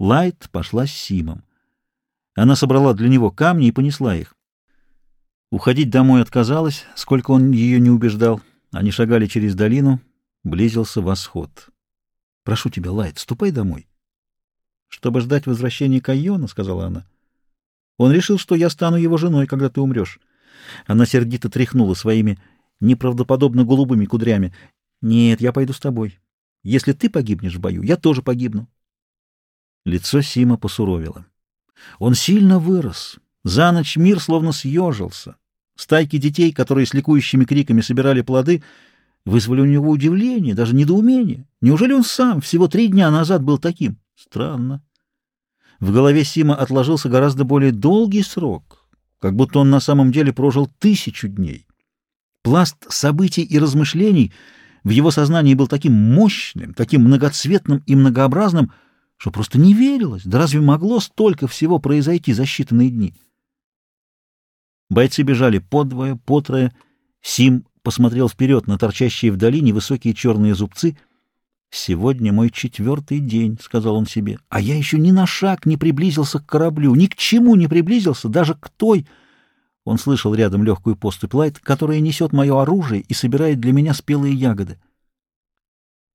Лайт пошла с Симом. Она собрала для него камни и понесла их. Уходить домой отказалась, сколько он ее не убеждал. Они шагали через долину, близился восход. — Прошу тебя, Лайт, ступай домой. — Чтобы ждать возвращения Кайона, — сказала она. — Он решил, что я стану его женой, когда ты умрешь. Она сердито тряхнула своими неправдоподобно голубыми кудрями. — Нет, я пойду с тобой. Если ты погибнешь в бою, я тоже погибну. Лицо Сима посуровило. Он сильно вырос. За ночь мир словно съежился. Стайки детей, которые с ликующими криками собирали плоды, вызвали у него удивление, даже недоумение. Неужели он сам всего три дня назад был таким? Странно. В голове Сима отложился гораздо более долгий срок, как будто он на самом деле прожил тысячу дней. Пласт событий и размышлений в его сознании был таким мощным, таким многоцветным и многообразным, что просто не верилось. Да разве могло столько всего произойти за считанные дни? Бойцы бежали подвое, потрое. Сим посмотрел вперед на торчащие вдали невысокие черные зубцы. «Сегодня мой четвертый день», — сказал он себе, — «а я еще ни на шаг не приблизился к кораблю, ни к чему не приблизился, даже к той...» Он слышал рядом легкую поступь Лайт, которая несет мое оружие и собирает для меня спелые ягоды.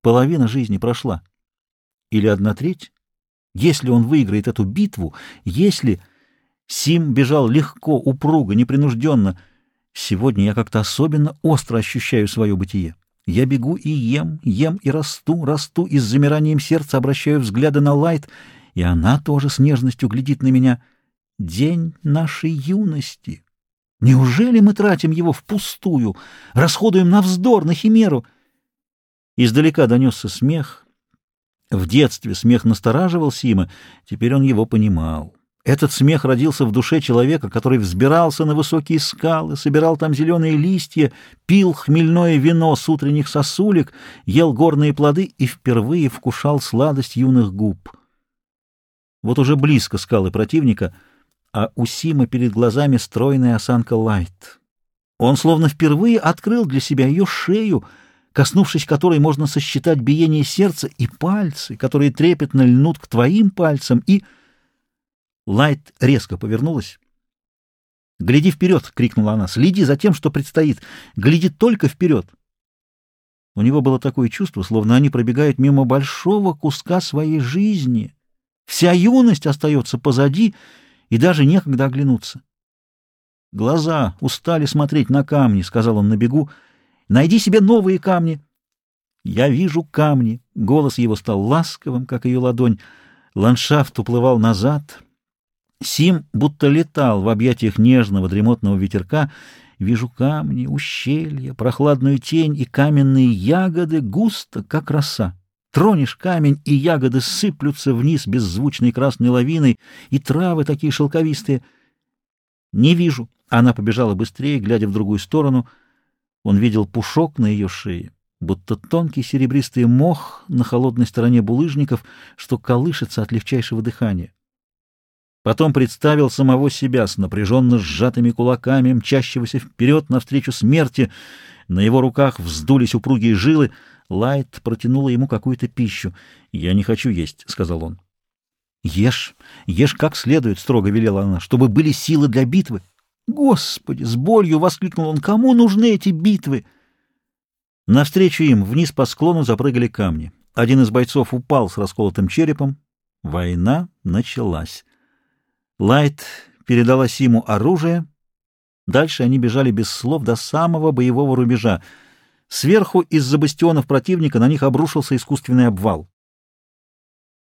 Половина жизни прошла. Или одна треть? Если он выиграет эту битву, если... Сим бежал легко, упруго, непринужденно. Сегодня я как-то особенно остро ощущаю свое бытие. Я бегу и ем, ем и расту, расту и с замиранием сердца обращаю взгляды на Лайт, и она тоже с нежностью глядит на меня. День нашей юности. Неужели мы тратим его впустую, расходуем на вздор, на химеру? Издалека донесся смех — в детстве смех настораживал Сима, теперь он его понимал. Этот смех родился в душе человека, который взбирался на высокие скалы, собирал там зеленые листья, пил хмельное вино с утренних сосулек, ел горные плоды и впервые вкушал сладость юных губ. Вот уже близко скалы противника, а у Сима перед глазами стройная осанка Лайт. Он словно впервые открыл для себя ее шею — коснувшись которой можно сосчитать биение сердца и пальцы, которые трепетно льнут к твоим пальцам, и... Лайт резко повернулась. «Гляди вперед!» — крикнула она. «Следи за тем, что предстоит! Гляди только вперед!» У него было такое чувство, словно они пробегают мимо большого куска своей жизни. Вся юность остается позади, и даже некогда оглянуться. «Глаза устали смотреть на камни», — сказал он на бегу, — Найди себе новые камни. Я вижу камни. Голос его стал ласковым, как ее ладонь. Ландшафт уплывал назад. Сим будто летал в объятиях нежного дремотного ветерка. Вижу камни, ущелья, прохладную тень и каменные ягоды густо, как роса. Тронешь камень, и ягоды сыплются вниз беззвучной красной лавиной, и травы такие шелковистые. Не вижу. Она побежала быстрее, глядя в другую сторону — он видел пушок на ее шее, будто тонкий серебристый мох на холодной стороне булыжников, что колышется от легчайшего дыхания. Потом представил самого себя с напряженно сжатыми кулаками, мчащегося вперед навстречу смерти. На его руках вздулись упругие жилы. Лайт протянула ему какую-то пищу. «Я не хочу есть», — сказал он. «Ешь, ешь как следует», — строго велела она, — «чтобы были силы для битвы». «Господи!» — с болью воскликнул он. «Кому нужны эти битвы?» Навстречу им вниз по склону запрыгали камни. Один из бойцов упал с расколотым черепом. Война началась. Лайт передала Симу оружие. Дальше они бежали без слов до самого боевого рубежа. Сверху из-за бастионов противника на них обрушился искусственный обвал.